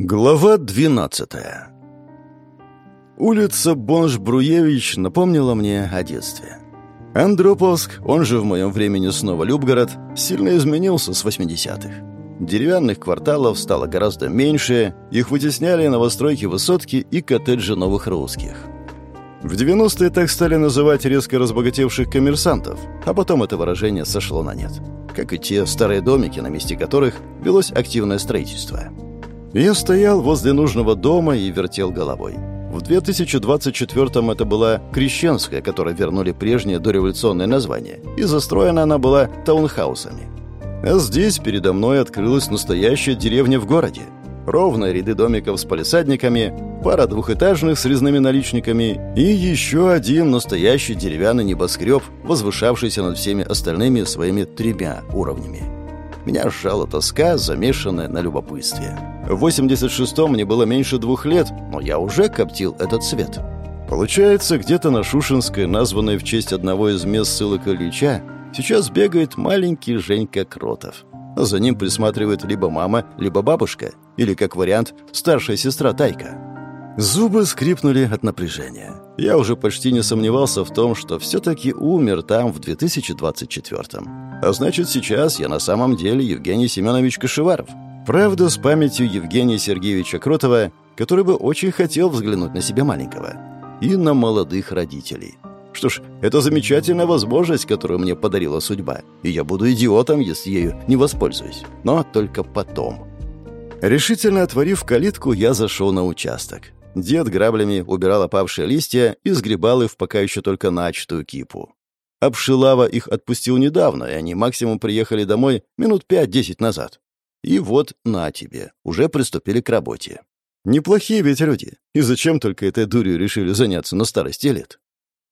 Глава 12 Улица Бонж-Бруевич напомнила мне о детстве. Андроповск, он же в моем времени снова Любгород, сильно изменился с 80-х. Деревянных кварталов стало гораздо меньше, их вытесняли новостройки высотки и коттеджи новых русских. В 90-е так стали называть резко разбогатевших коммерсантов, а потом это выражение сошло на нет. Как и те старые домики, на месте которых велось активное строительство. Я стоял возле нужного дома и вертел головой. В 2024-м это была Крещенская, которой вернули прежнее дореволюционное название, и застроена она была таунхаусами. А здесь передо мной открылась настоящая деревня в городе. Ровные ряды домиков с палисадниками, пара двухэтажных с резными наличниками и еще один настоящий деревянный небоскреб, возвышавшийся над всеми остальными своими тремя уровнями. Меня сжала тоска, замешанная на любопытстве. В 86-м мне было меньше двух лет, но я уже коптил этот цвет. Получается, где-то на Шушинской, названной в честь одного из мест ссылок Ильича, сейчас бегает маленький Женька Кротов. За ним присматривает либо мама, либо бабушка, или, как вариант, старшая сестра Тайка. Зубы скрипнули от напряжения. Я уже почти не сомневался в том, что все-таки умер там в 2024-м. А значит, сейчас я на самом деле Евгений Семенович Кашеваров. Правда, с памятью Евгения Сергеевича Кротова, который бы очень хотел взглянуть на себя маленького. И на молодых родителей. Что ж, это замечательная возможность, которую мне подарила судьба. И я буду идиотом, если ею не воспользуюсь. Но только потом. Решительно отворив калитку, я зашел на участок. Дед граблями убирал опавшие листья и сгребал их в пока еще только начатую кипу. Обшилава их отпустил недавно, и они максимум приехали домой минут пять-десять назад. И вот на тебе, уже приступили к работе. Неплохие ведь люди. И зачем только этой дурью решили заняться на старости лет?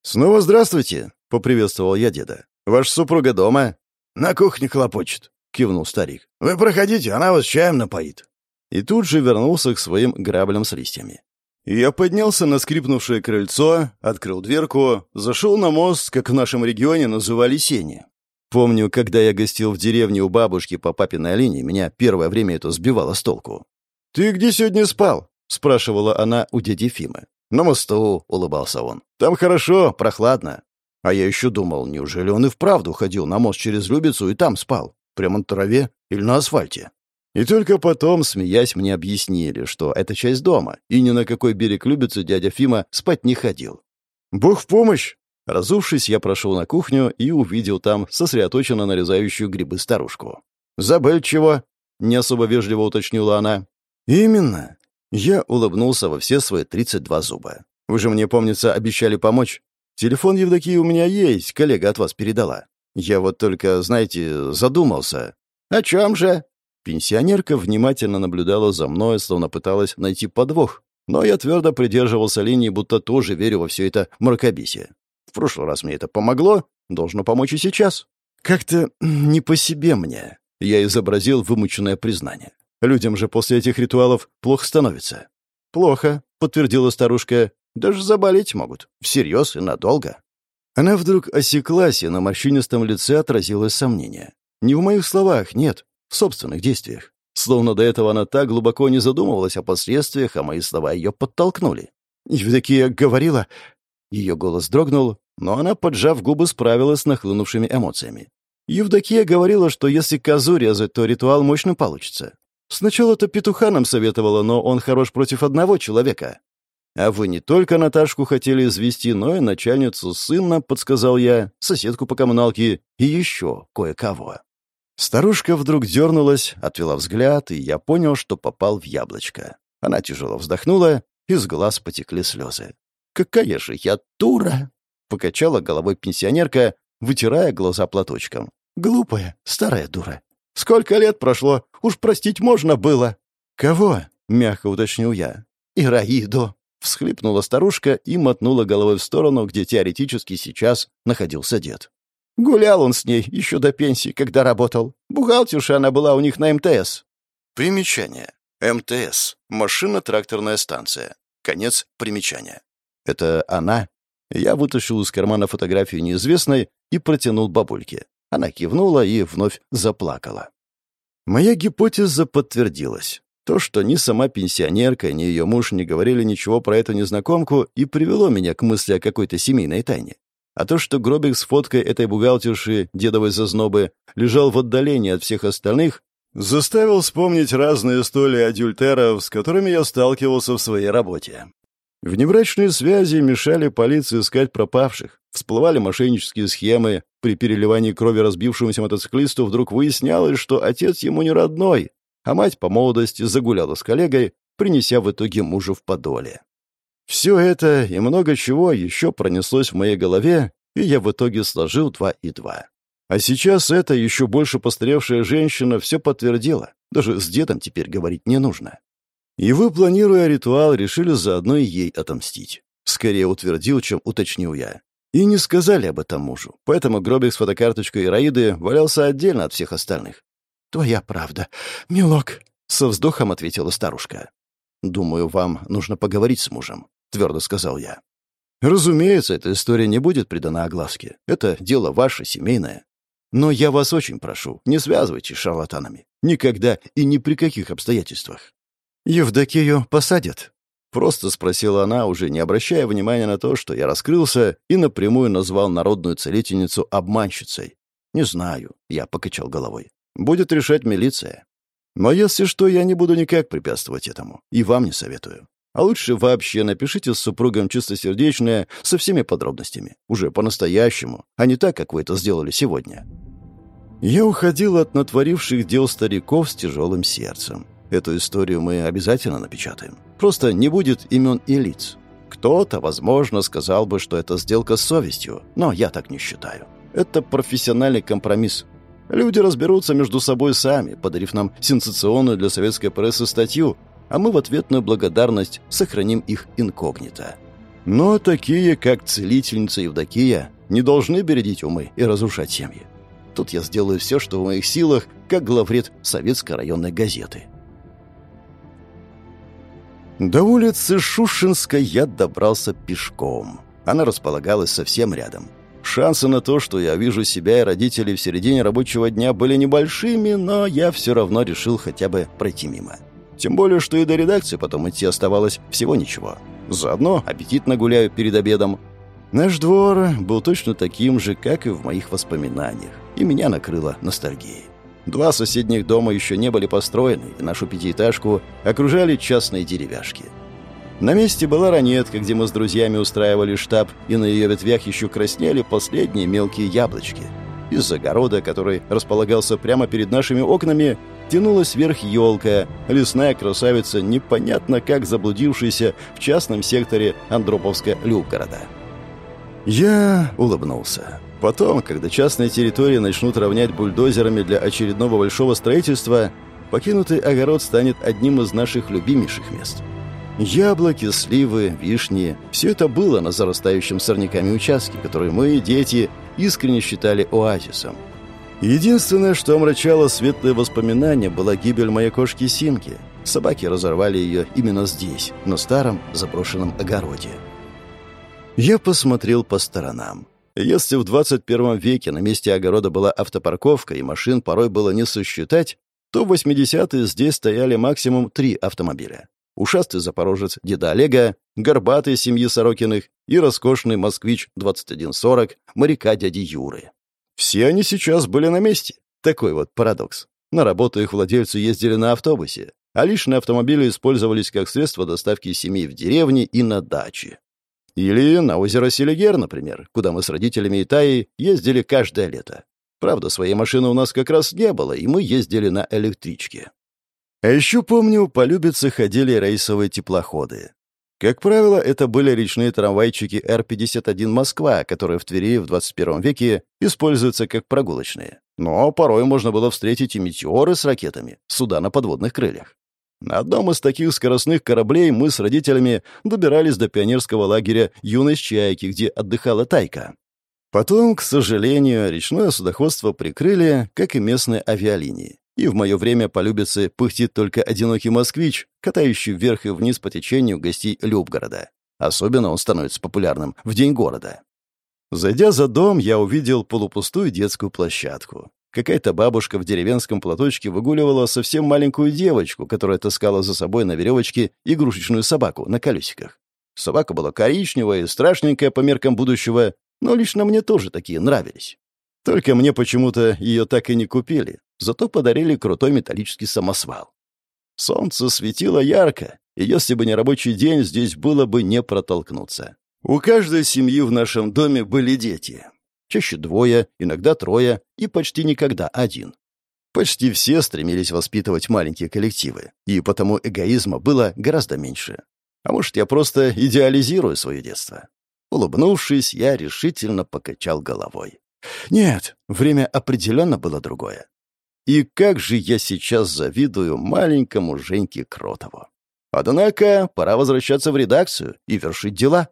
«Снова здравствуйте», — поприветствовал я деда. «Ваша супруга дома?» «На кухне хлопочет», — кивнул старик. «Вы проходите, она вас чаем напоит». И тут же вернулся к своим граблям с листьями. Я поднялся на скрипнувшее крыльцо, открыл дверку, зашел на мост, как в нашем регионе называли сени. Помню, когда я гостил в деревне у бабушки по папиной линии, меня первое время это сбивало с толку. «Ты где сегодня спал?» — спрашивала она у дяди Фимы. «На мосту», — улыбался он. «Там хорошо, прохладно». А я еще думал, неужели он и вправду ходил на мост через Любицу и там спал? Прямо на траве или на асфальте? И только потом, смеясь, мне объяснили, что это часть дома, и ни на какой берег Любицы дядя Фима спать не ходил. «Бог в помощь!» Разувшись, я прошел на кухню и увидел там сосредоточенно нарезающую грибы старушку. «Забыл чего?» — не особо вежливо уточнила она. «Именно!» Я улыбнулся во все свои 32 зуба. «Вы же мне, помнится, обещали помочь. Телефон Евдокии у меня есть, коллега от вас передала. Я вот только, знаете, задумался». «О чем же?» Пенсионерка внимательно наблюдала за мной, словно пыталась найти подвох, но я твердо придерживался линии, будто тоже верю во все это мракобесие. В прошлый раз мне это помогло, должно помочь и сейчас. Как-то не по себе мне. Я изобразил вымученное признание. Людям же после этих ритуалов плохо становится. «Плохо», — подтвердила старушка. «Даже заболеть могут. Всерьез и надолго». Она вдруг осеклась, и на морщинистом лице отразилось сомнение. Не в моих словах, нет в собственных действиях. Словно до этого она так глубоко не задумывалась о последствиях, а мои слова ее подтолкнули. Евдокия говорила... Ее голос дрогнул, но она, поджав губы, справилась с нахлынувшими эмоциями. Евдокия говорила, что если козу резать, то ритуал мощно получится. Сначала-то петуха нам советовала, но он хорош против одного человека. А вы не только Наташку хотели извести, но и начальницу сына, подсказал я, соседку по коммуналке и еще кое-кого. Старушка вдруг дернулась, отвела взгляд, и я понял, что попал в яблочко. Она тяжело вздохнула, из глаз потекли слезы. «Какая же я дура!» — покачала головой пенсионерка, вытирая глаза платочком. «Глупая, старая дура. Сколько лет прошло, уж простить можно было». «Кого?» — мягко уточнил я. «Ираиду», — всхлипнула старушка и мотнула головой в сторону, где теоретически сейчас находился дед. Гулял он с ней еще до пенсии, когда работал. Бухгалтерша она была у них на МТС. Примечание. МТС. Машина-тракторная станция. Конец примечания. Это она? Я вытащил из кармана фотографию неизвестной и протянул бабульке. Она кивнула и вновь заплакала. Моя гипотеза подтвердилась. То, что ни сама пенсионерка, ни ее муж не говорили ничего про эту незнакомку, и привело меня к мысли о какой-то семейной тайне. А то, что гробик с фоткой этой бухгалтерши, дедовой зазнобы, лежал в отдалении от всех остальных, заставил вспомнить разные истории адюльтеров, с которыми я сталкивался в своей работе. Внебрачные связи мешали полиции искать пропавших, всплывали мошеннические схемы, при переливании крови разбившемуся мотоциклисту вдруг выяснялось, что отец ему не родной, а мать по молодости загуляла с коллегой, принеся в итоге мужа в подоле. Все это и много чего еще пронеслось в моей голове, и я в итоге сложил два и два. А сейчас эта еще больше постаревшая женщина все подтвердила. Даже с дедом теперь говорить не нужно. И вы, планируя ритуал, решили заодно и ей отомстить. Скорее утвердил, чем уточнил я. И не сказали об этом мужу, поэтому гробик с фотокарточкой Ираиды валялся отдельно от всех остальных. «Твоя правда, милок», — со вздохом ответила старушка. «Думаю, вам нужно поговорить с мужем», — твердо сказал я. «Разумеется, эта история не будет придана огласке. Это дело ваше, семейное. Но я вас очень прошу, не связывайтесь с шарлатанами. Никогда и ни при каких обстоятельствах». «Евдокию посадят?» Просто спросила она, уже не обращая внимания на то, что я раскрылся и напрямую назвал народную целительницу обманщицей. «Не знаю», — я покачал головой. Будет решать милиция. Но если что, я не буду никак препятствовать этому. И вам не советую. А лучше вообще напишите с супругом чистосердечное со всеми подробностями. Уже по-настоящему, а не так, как вы это сделали сегодня. Я уходил от натворивших дел стариков с тяжелым сердцем. Эту историю мы обязательно напечатаем. Просто не будет имен и лиц. Кто-то, возможно, сказал бы, что это сделка с совестью, но я так не считаю. Это профессиональный компромисс, Люди разберутся между собой сами, подарив нам сенсационную для советской прессы статью, а мы в ответную благодарность сохраним их инкогнито. Но такие, как целительница Евдокия, не должны бередить умы и разрушать семьи. Тут я сделаю все, что в моих силах, как главред советской районной газеты. До улицы Шушинской я добрался пешком. Она располагалась совсем рядом. Шансы на то, что я вижу себя и родителей в середине рабочего дня, были небольшими, но я все равно решил хотя бы пройти мимо. Тем более, что и до редакции потом идти оставалось всего ничего. Заодно аппетитно гуляю перед обедом. Наш двор был точно таким же, как и в моих воспоминаниях, и меня накрыло ностальгией. Два соседних дома еще не были построены, и нашу пятиэтажку окружали частные деревяшки — на месте была ранетка, где мы с друзьями устраивали штаб, и на ее ветвях еще краснели последние мелкие яблочки. Из загорода, который располагался прямо перед нашими окнами, тянулась вверх елка, лесная красавица, непонятно как заблудившаяся в частном секторе Андроповска-Любгорода. Я улыбнулся. Потом, когда частные территории начнут равнять бульдозерами для очередного большого строительства, покинутый огород станет одним из наших любимейших мест — Яблоки, сливы, вишни — все это было на зарастающем сорняками участке, который мы, дети, искренне считали оазисом. Единственное, что омрачало светлые воспоминания, была гибель моей кошки Симки. Собаки разорвали ее именно здесь, на старом заброшенном огороде. Я посмотрел по сторонам. Если в 21 веке на месте огорода была автопарковка и машин порой было не сосчитать, то в 80-е здесь стояли максимум три автомобиля ушастый запорожец деда Олега, горбатый семьи Сорокиных и роскошный москвич-2140 моряка дяди Юры. Все они сейчас были на месте. Такой вот парадокс. На работу их владельцы ездили на автобусе, а личные автомобили использовались как средство доставки семей в деревне и на даче. Или на озеро Селигер, например, куда мы с родителями и Таей ездили каждое лето. Правда, своей машины у нас как раз не было, и мы ездили на электричке. А еще помню, по Любице ходили рейсовые теплоходы. Как правило, это были речные трамвайчики Р-51 «Москва», которые в Твери в 21 веке используются как прогулочные. Но порой можно было встретить и метеоры с ракетами, суда на подводных крыльях. На одном из таких скоростных кораблей мы с родителями добирались до пионерского лагеря «Юность Чайки», где отдыхала Тайка. Потом, к сожалению, речное судоходство прикрыли, как и местные авиалинии. И в мое время по Любице пыхтит только одинокий москвич, катающий вверх и вниз по течению гостей Любгорода. Особенно он становится популярным в День города. Зайдя за дом, я увидел полупустую детскую площадку. Какая-то бабушка в деревенском платочке выгуливала совсем маленькую девочку, которая таскала за собой на веревочке игрушечную собаку на колесиках. Собака была коричневая и страшненькая по меркам будущего, но лично мне тоже такие нравились. Только мне почему-то ее так и не купили, зато подарили крутой металлический самосвал. Солнце светило ярко, и если бы не рабочий день, здесь было бы не протолкнуться. У каждой семьи в нашем доме были дети. Чаще двое, иногда трое и почти никогда один. Почти все стремились воспитывать маленькие коллективы, и потому эгоизма было гораздо меньше. А может, я просто идеализирую свое детство. Улыбнувшись, я решительно покачал головой. Нет, время определенно было другое. И как же я сейчас завидую маленькому Женьке Кротову. Однако пора возвращаться в редакцию и вершить дела.